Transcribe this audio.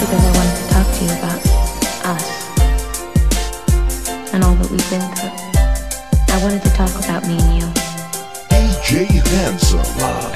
because I wanted to talk to you about us and all that we've been through. I wanted to talk about me and you. DJ Handsome.